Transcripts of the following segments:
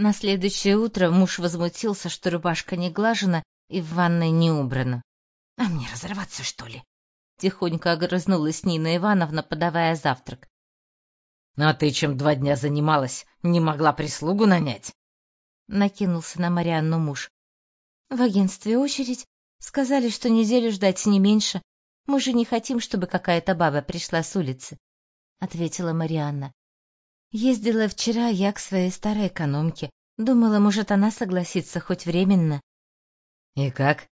На следующее утро муж возмутился, что рубашка не глажена и в ванной не убрана. «А мне разорваться, что ли?» Тихонько огрызнулась Нина Ивановна, подавая завтрак. «А ты чем два дня занималась? Не могла прислугу нанять?» Накинулся на Марианну муж. «В агентстве очередь. Сказали, что неделю ждать не меньше. Мы же не хотим, чтобы какая-то баба пришла с улицы», — ответила Марианна. Ездила вчера я к своей старой экономке. Думала, может, она согласится хоть временно. И как?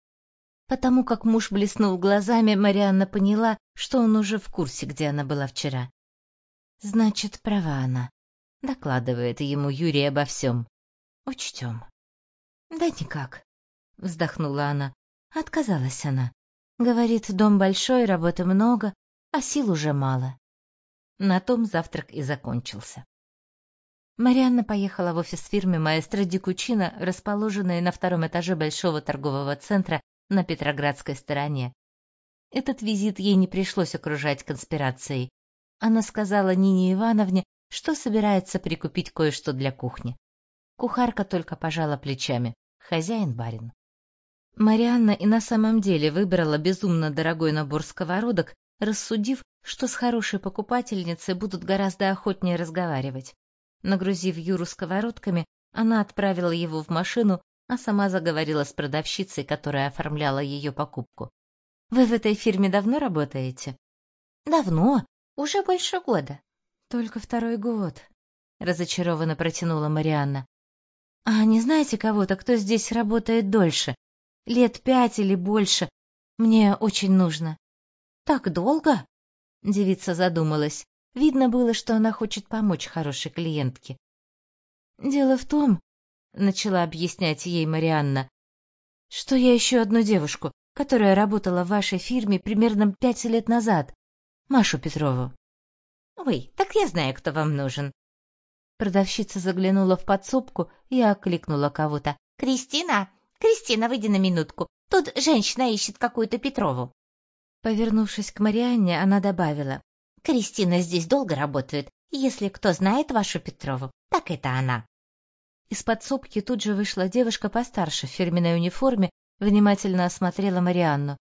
Потому как муж блеснул глазами, Марианна поняла, что он уже в курсе, где она была вчера. Значит, права она. Докладывает ему Юрий обо всем. Учтем. Да никак. Вздохнула она. Отказалась она. Говорит, дом большой, работы много, а сил уже мало. На том завтрак и закончился. Марианна поехала в офис фирмы маэстро Дикучина, расположенной на втором этаже большого торгового центра на Петроградской стороне. Этот визит ей не пришлось окружать конспирацией. Она сказала Нине Ивановне, что собирается прикупить кое-что для кухни. Кухарка только пожала плечами. Хозяин барин. Марианна и на самом деле выбрала безумно дорогой набор сковородок, рассудив, что с хорошей покупательницей будут гораздо охотнее разговаривать. Нагрузив Юру сковородками, она отправила его в машину, а сама заговорила с продавщицей, которая оформляла ее покупку. «Вы в этой фирме давно работаете?» «Давно, уже больше года». «Только второй год», — разочарованно протянула Марианна. «А не знаете кого-то, кто здесь работает дольше? Лет пять или больше? Мне очень нужно». «Так долго?» Девица задумалась. Видно было, что она хочет помочь хорошей клиентке. «Дело в том», — начала объяснять ей Марианна, «что я ищу одну девушку, которая работала в вашей фирме примерно пять лет назад, Машу Петрову». «Ой, так я знаю, кто вам нужен». Продавщица заглянула в подсобку и окликнула кого-то. «Кристина! Кристина, выйди на минутку. Тут женщина ищет какую-то Петрову». Повернувшись к Марианне, она добавила. «Кристина здесь долго работает. Если кто знает вашу Петрову, так это она». Из подсобки тут же вышла девушка постарше в фирменной униформе, внимательно осмотрела Марианну.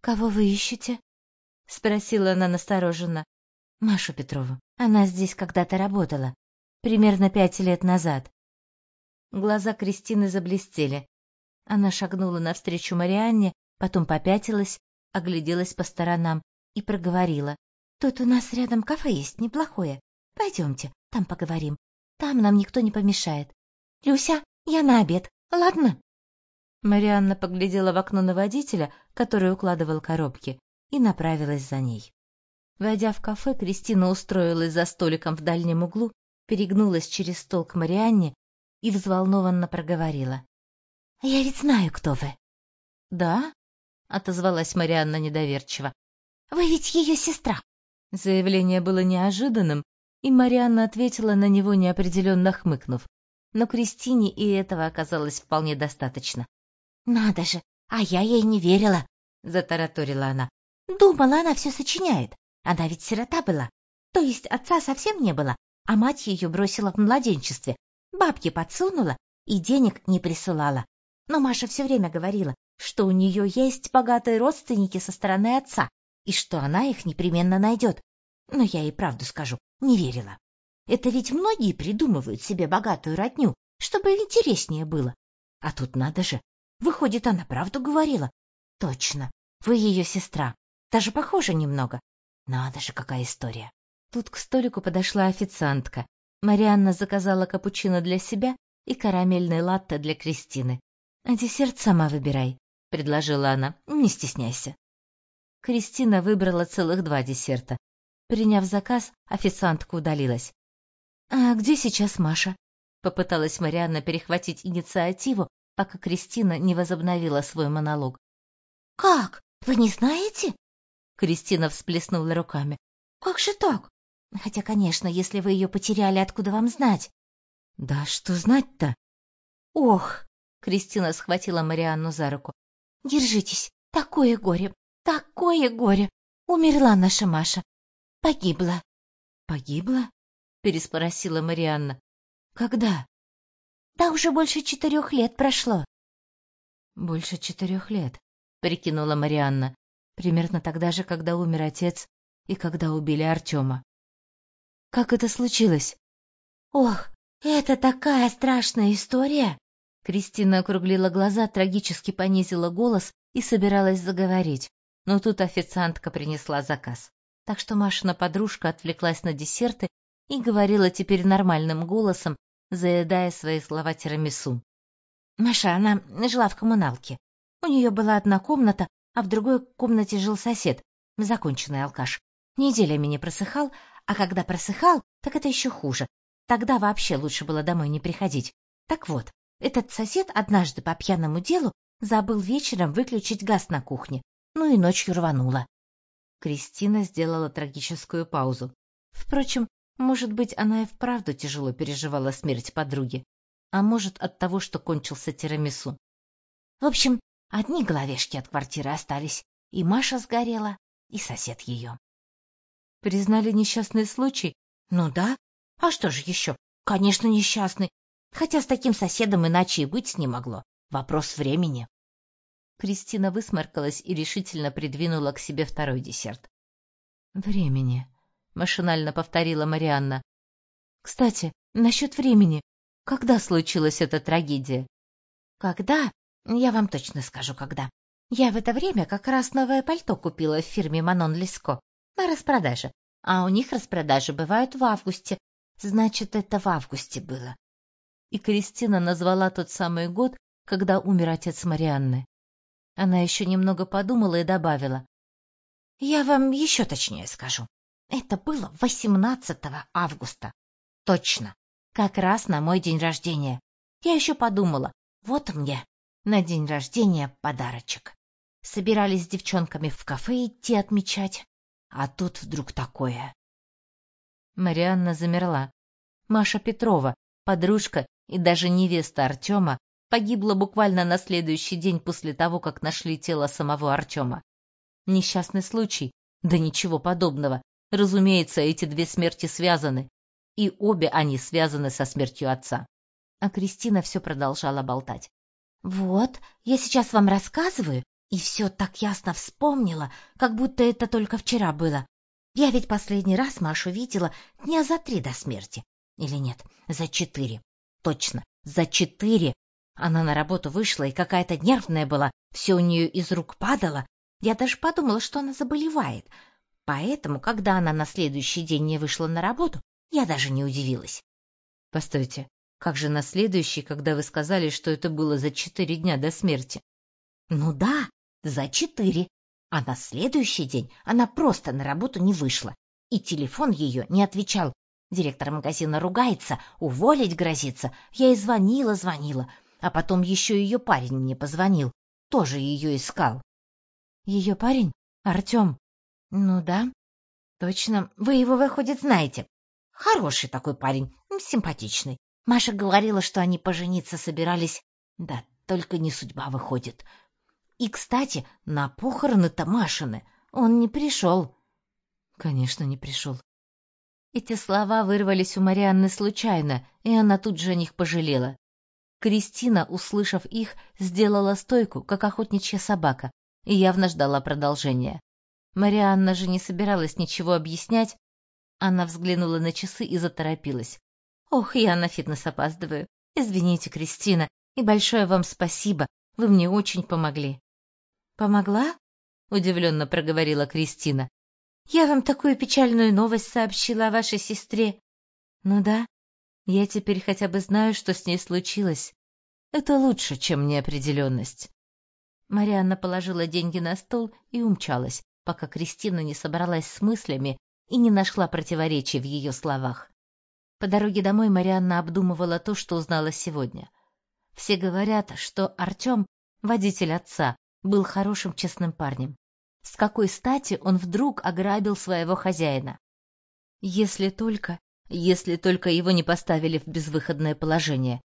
«Кого вы ищете?» — спросила она настороженно. «Машу Петрову. Она здесь когда-то работала. Примерно пять лет назад». Глаза Кристины заблестели. Она шагнула навстречу Марианне, потом попятилась, огляделась по сторонам и проговорила. «Тут у нас рядом кафе есть неплохое. Пойдемте, там поговорим. Там нам никто не помешает. Люся, я на обед, ладно?» Марианна поглядела в окно на водителя, который укладывал коробки, и направилась за ней. Войдя в кафе, Кристина устроилась за столиком в дальнем углу, перегнулась через стол к Марианне и взволнованно проговорила. «Я ведь знаю, кто вы». «Да?» — отозвалась Марианна недоверчиво. «Вы ведь ее сестра!» Заявление было неожиданным, и Марианна ответила на него неопределенно хмыкнув. Но Кристине и этого оказалось вполне достаточно. «Надо же, а я ей не верила!» — затараторила она. «Думала, она все сочиняет. Она ведь сирота была. То есть отца совсем не было, а мать ее бросила в младенчестве. Бабки подсунула и денег не присылала. Но Маша все время говорила, что у нее есть богатые родственники со стороны отца, и что она их непременно найдет. Но я ей правду скажу, не верила. Это ведь многие придумывают себе богатую родню, чтобы интереснее было. А тут надо же. Выходит, она правду говорила. Точно, вы ее сестра. Даже похожа немного. Надо же, какая история. Тут к столику подошла официантка. Марианна заказала капучино для себя и карамельный латте для Кристины. А десерт сама выбирай предложила она. Не стесняйся. Кристина выбрала целых два десерта. Приняв заказ, официантка удалилась. А где сейчас Маша? Попыталась Марианна перехватить инициативу, пока Кристина не возобновила свой монолог. Как? Вы не знаете? Кристина всплеснула руками. Как же так? Хотя, конечно, если вы ее потеряли, откуда вам знать? Да что знать-то? Ох, Кристина схватила Марианну за руку. Держитесь, такое горе, такое горе. Умерла наша Маша. Погибла. Погибла? переспросила Марианна. Когда? Да уже больше четырех лет прошло. Больше четырех лет, прикинула Марианна. Примерно тогда же, когда умер отец и когда убили Артема. Как это случилось? Ох, это такая страшная история. Кристина округлила глаза, трагически понизила голос и собиралась заговорить. Но тут официантка принесла заказ. Так что Машина подружка отвлеклась на десерты и говорила теперь нормальным голосом, заедая свои слова тирамису. Маша, она жила в коммуналке. У нее была одна комната, а в другой комнате жил сосед, законченный алкаш. Неделями не просыхал, а когда просыхал, так это еще хуже. Тогда вообще лучше было домой не приходить. Так вот, этот сосед однажды по пьяному делу забыл вечером выключить газ на кухне, ну и ночью рвануло. Кристина сделала трагическую паузу. Впрочем, может быть, она и вправду тяжело переживала смерть подруги, а может, от того, что кончился тирамису. В общем, одни головешки от квартиры остались, и Маша сгорела, и сосед ее. Признали несчастный случай? Ну да. А что же еще? Конечно, несчастный. Хотя с таким соседом иначе и быть не могло. Вопрос времени. Кристина высморкалась и решительно придвинула к себе второй десерт. Времени, машинально повторила Марианна. Кстати, насчет времени. Когда случилась эта трагедия? Когда? Я вам точно скажу, когда. Я в это время как раз новое пальто купила в фирме Манон Леско на распродаже. А у них распродажи бывают в августе. Значит, это в августе было. И Кристина назвала тот самый год, когда умер отец Марианны. Она еще немного подумала и добавила. Я вам еще точнее скажу. Это было 18 августа. Точно. Как раз на мой день рождения. Я еще подумала, вот мне на день рождения подарочек. Собирались с девчонками в кафе идти отмечать, а тут вдруг такое. Марианна замерла. Маша Петрова, подружка и даже невеста Артема, погибла буквально на следующий день после того, как нашли тело самого Артема. Несчастный случай? Да ничего подобного. Разумеется, эти две смерти связаны, и обе они связаны со смертью отца. А Кристина все продолжала болтать. «Вот, я сейчас вам рассказываю, и все так ясно вспомнила, как будто это только вчера было. Я ведь последний раз Машу видела дня за три до смерти. Или нет, за четыре. Точно, за четыре. Она на работу вышла и какая-то нервная была, все у нее из рук падало. Я даже подумала, что она заболевает. Поэтому, когда она на следующий день не вышла на работу, я даже не удивилась. Постойте, как же на следующий, когда вы сказали, что это было за четыре дня до смерти? Ну да, за четыре. А на следующий день она просто на работу не вышла. И телефон ее не отвечал. Директор магазина ругается, уволить грозится. Я и звонила, звонила. А потом еще ее парень мне позвонил. Тоже ее искал. Ее парень? Артем? Ну да. Точно. Вы его, выходит, знаете. Хороший такой парень, симпатичный. Маша говорила, что они пожениться собирались. Да, только не судьба выходит. И, кстати, на похороны-то Машины он не пришел. Конечно, не пришел. Эти слова вырвались у Марианны случайно, и она тут же о них пожалела. Кристина, услышав их, сделала стойку, как охотничья собака, и явно ждала продолжения. Марианна же не собиралась ничего объяснять. Она взглянула на часы и заторопилась. «Ох, я на фитнес опаздываю. Извините, Кристина, и большое вам спасибо. Вы мне очень помогли». «Помогла?» — удивленно проговорила Кристина. «Я вам такую печальную новость сообщила о вашей сестре». «Ну да, я теперь хотя бы знаю, что с ней случилось. Это лучше, чем неопределенность». Марианна положила деньги на стол и умчалась, пока Кристина не собралась с мыслями и не нашла противоречий в ее словах. По дороге домой Марианна обдумывала то, что узнала сегодня. Все говорят, что Артем, водитель отца, был хорошим честным парнем. С какой стати он вдруг ограбил своего хозяина? Если только, если только его не поставили в безвыходное положение.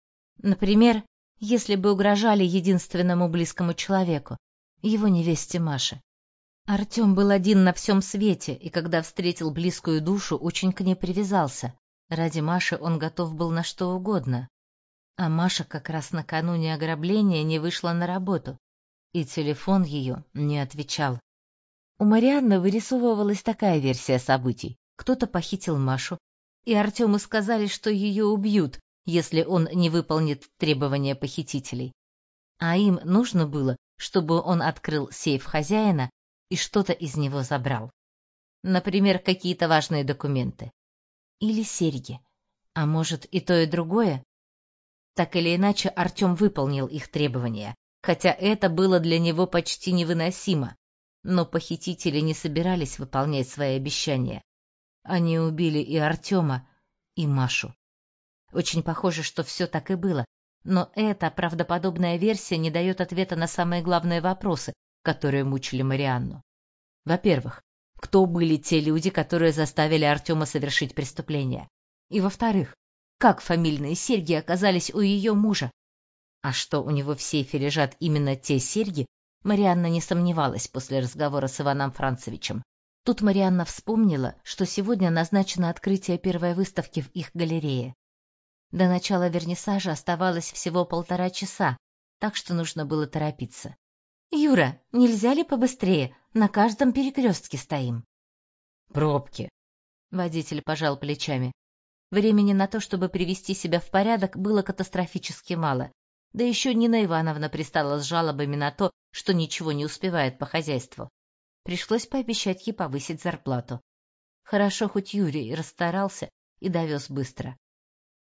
Например, если бы угрожали единственному близкому человеку, его невесте Маше. Артем был один на всем свете, и когда встретил близкую душу, очень к ней привязался. Ради Маши он готов был на что угодно. А Маша как раз накануне ограбления не вышла на работу, и телефон ее не отвечал. У Марианны вырисовывалась такая версия событий. Кто-то похитил Машу, и Артему сказали, что ее убьют, если он не выполнит требования похитителей. А им нужно было, чтобы он открыл сейф хозяина и что-то из него забрал. Например, какие-то важные документы. Или серьги. А может, и то, и другое? Так или иначе, Артем выполнил их требования, хотя это было для него почти невыносимо. Но похитители не собирались выполнять свои обещания. Они убили и Артема, и Машу. Очень похоже, что все так и было, но эта правдоподобная версия не дает ответа на самые главные вопросы, которые мучили Марианну. Во-первых, кто были те люди, которые заставили Артема совершить преступление? И во-вторых, как фамильные серьги оказались у ее мужа? А что у него в сейфе лежат именно те серьги, Марианна не сомневалась после разговора с Иваном Францевичем. Тут Марианна вспомнила, что сегодня назначено открытие первой выставки в их галерее. До начала вернисажа оставалось всего полтора часа, так что нужно было торопиться. «Юра, нельзя ли побыстрее? На каждом перекрестке стоим». «Пробки». Водитель пожал плечами. Времени на то, чтобы привести себя в порядок, было катастрофически мало. Да еще Нина Ивановна пристала с жалобами на то, что ничего не успевает по хозяйству. Пришлось пообещать ей повысить зарплату. Хорошо, хоть Юрий расстарался и довез быстро.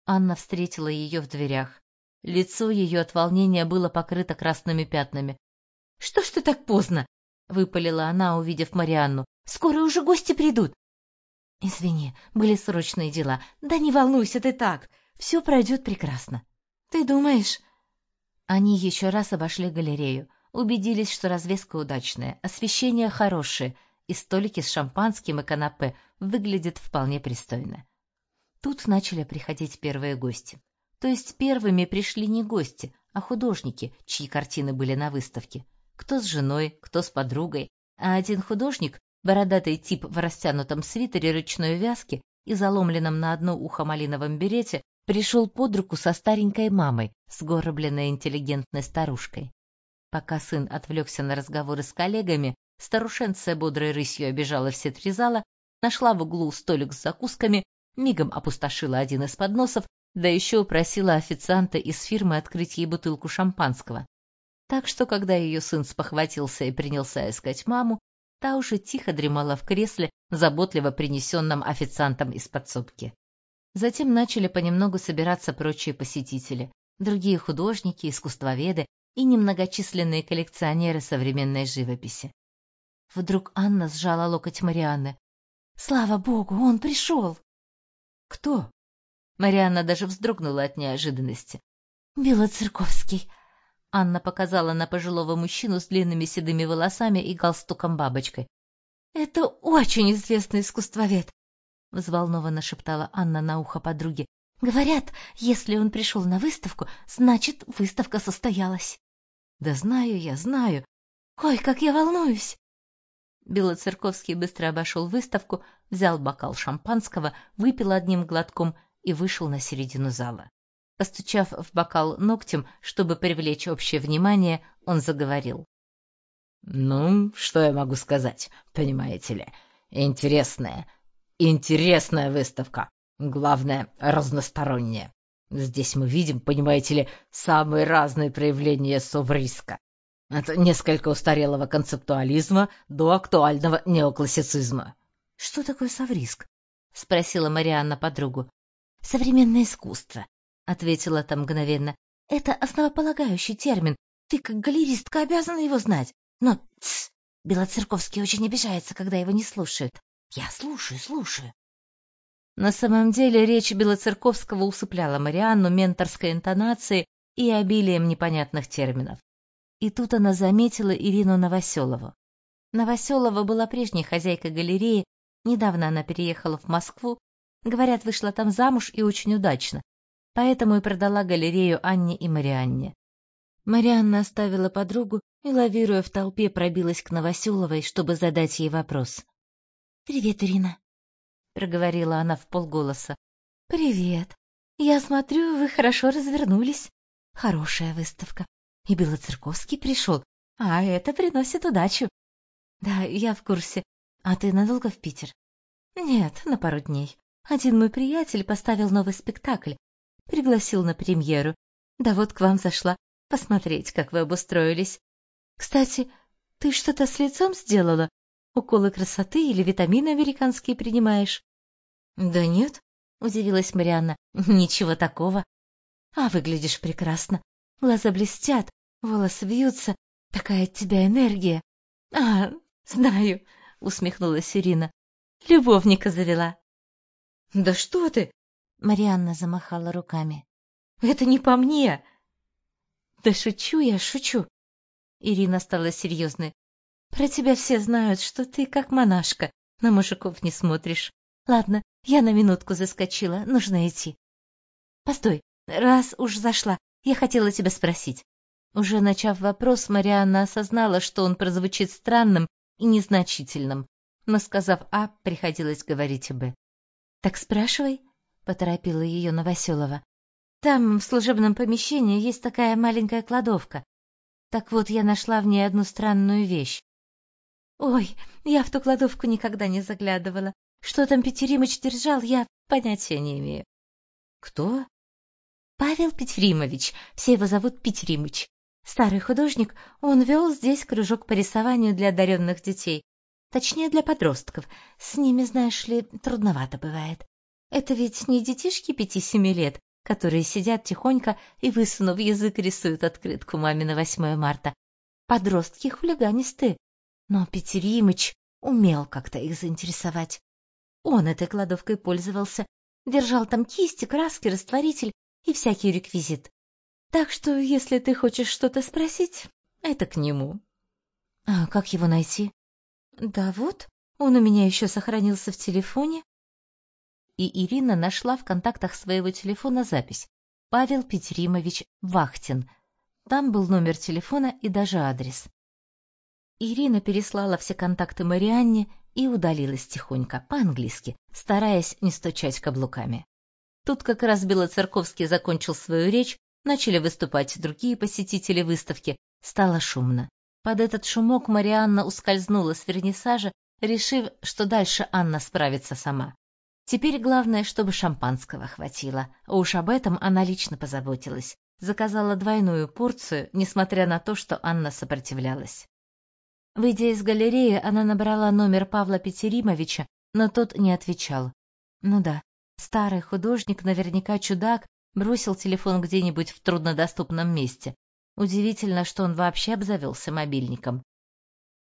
Анна встретила ее в дверях. Лицо ее от волнения было покрыто красными пятнами. — Что ж ты так поздно? — выпалила она, увидев Марианну. — Скоро уже гости придут. — Извини, были срочные дела. Да не волнуйся ты так. Все пройдет прекрасно. — Ты думаешь? Они еще раз обошли галерею убедились, что развеска удачная, освещение хорошее, и столики с шампанским и канапе выглядят вполне пристойно. Тут начали приходить первые гости. То есть первыми пришли не гости, а художники, чьи картины были на выставке. Кто с женой, кто с подругой, а один художник, бородатый тип в растянутом свитере ручной вязки и заломленном на одно ухо малиновом берете, пришел под руку со старенькой мамой, сгорбленной интеллигентной старушкой. Пока сын отвлекся на разговоры с коллегами, старушенция бодрой рысью обежала все три зала, нашла в углу столик с закусками, мигом опустошила один из подносов, да еще упросила официанта из фирмы открыть ей бутылку шампанского. Так что, когда ее сын спохватился и принялся искать маму, та уже тихо дремала в кресле, заботливо принесенном официантом из подсобки. Затем начали понемногу собираться прочие посетители, другие художники, искусствоведы, и немногочисленные коллекционеры современной живописи. Вдруг Анна сжала локоть Марианны. «Слава богу, он пришел!» «Кто?» Марианна даже вздрогнула от неожиданности. «Белоцерковский!» Анна показала на пожилого мужчину с длинными седыми волосами и галстуком-бабочкой. «Это очень известный искусствовед!» Взволнованно шептала Анна на ухо подруге. «Говорят, если он пришел на выставку, значит, выставка состоялась». Да знаю я, знаю. Ой, как я волнуюсь. Белоцерковский быстро обошел выставку, взял бокал шампанского, выпил одним глотком и вышел на середину зала. Постучав в бокал ногтем, чтобы привлечь общее внимание, он заговорил. «Ну, что я могу сказать, понимаете ли? Интересная, интересная выставка. Главное, разносторонняя. Здесь мы видим, понимаете ли, самые разные проявления совриска. От несколько устарелого концептуализма до актуального неоклассицизма. — Что такое совриск? — спросила Марианна подругу. — Современное искусство, — ответила та мгновенно. — Это основополагающий термин. Ты, как галеристка, обязана его знать. Но, тсс, Белоцерковский очень обижается, когда его не слушают. Я слушаю, слушаю. На самом деле речь Белоцерковского усыпляла Марианну менторской интонацией и обилием непонятных терминов. И тут она заметила Ирину Новоселову. Новоселова была прежней хозяйкой галереи, недавно она переехала в Москву, говорят, вышла там замуж и очень удачно, поэтому и продала галерею Анне и Марианне. Марианна оставила подругу и, лавируя в толпе, пробилась к Новоселовой, чтобы задать ей вопрос. «Привет, Ирина», проговорила она в полголоса. Привет. Я смотрю, вы хорошо развернулись. Хорошая выставка. И Белоцерковский пришел, а это приносит удачу. Да, я в курсе. А ты надолго в Питер? Нет, на пару дней. Один мой приятель поставил новый спектакль. Пригласил на премьеру. Да вот к вам зашла. Посмотреть, как вы обустроились. Кстати, ты что-то с лицом сделала? Уколы красоты или витамины американские принимаешь? Да нет, удивилась Марианна. Ничего такого. А выглядишь прекрасно. Глаза блестят, волосы вьются. Такая от тебя энергия. А, знаю, усмехнулась Ирина. Любовника завела. Да что ты? Марианна замахала руками. Это не по мне. Да шучу я, шучу. Ирина стала серьезной. Про тебя все знают, что ты как монашка, на мужиков не смотришь. Ладно, я на минутку заскочила, нужно идти. Постой, раз уж зашла, я хотела тебя спросить. Уже начав вопрос, Марианна осознала, что он прозвучит странным и незначительным, но, сказав «а», приходилось говорить «б». «Так спрашивай», — поторопила ее Новоселова. «Там, в служебном помещении, есть такая маленькая кладовка. Так вот, я нашла в ней одну странную вещь. Ой, я в ту кладовку никогда не заглядывала. Что там Петеримыч держал, я понятия не имею. Кто? Павел Петеримович, все его зовут Петеримыч. Старый художник, он вел здесь кружок по рисованию для одаренных детей. Точнее, для подростков. С ними, знаешь ли, трудновато бывает. Это ведь не детишки пяти-семи лет, которые сидят тихонько и, высунув язык, рисуют открытку маме на 8 марта. Подростки хулиганисты, но Петеримыч умел как-то их заинтересовать. Он этой кладовкой пользовался, держал там кисти, краски, растворитель и всякий реквизит. Так что, если ты хочешь что-то спросить, это к нему. А как его найти? Да вот, он у меня еще сохранился в телефоне. И Ирина нашла в контактах своего телефона запись. Павел Петеримович Вахтин. Там был номер телефона и даже адрес. Ирина переслала все контакты Марианне и удалилась тихонько, по-английски, стараясь не стучать каблуками. Тут как раз Белоцерковский закончил свою речь, начали выступать другие посетители выставки, стало шумно. Под этот шумок Марианна ускользнула с вернисажа, решив, что дальше Анна справится сама. Теперь главное, чтобы шампанского хватило, а уж об этом она лично позаботилась. Заказала двойную порцию, несмотря на то, что Анна сопротивлялась. Выйдя из галереи, она набрала номер Павла Петеримовича, но тот не отвечал. Ну да, старый художник, наверняка чудак, бросил телефон где-нибудь в труднодоступном месте. Удивительно, что он вообще обзавелся мобильником.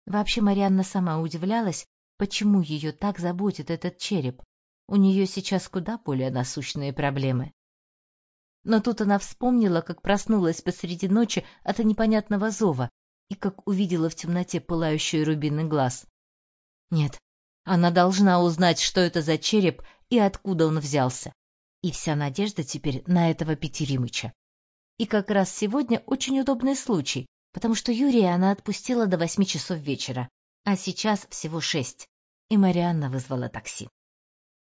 Вообще Марианна сама удивлялась, почему ее так заботит этот череп. У нее сейчас куда более насущные проблемы. Но тут она вспомнила, как проснулась посреди ночи от непонятного зова, и как увидела в темноте пылающий рубиный глаз. Нет, она должна узнать, что это за череп и откуда он взялся. И вся надежда теперь на этого Петеримыча. И как раз сегодня очень удобный случай, потому что Юрия она отпустила до восьми часов вечера, а сейчас всего шесть, и Марианна вызвала такси.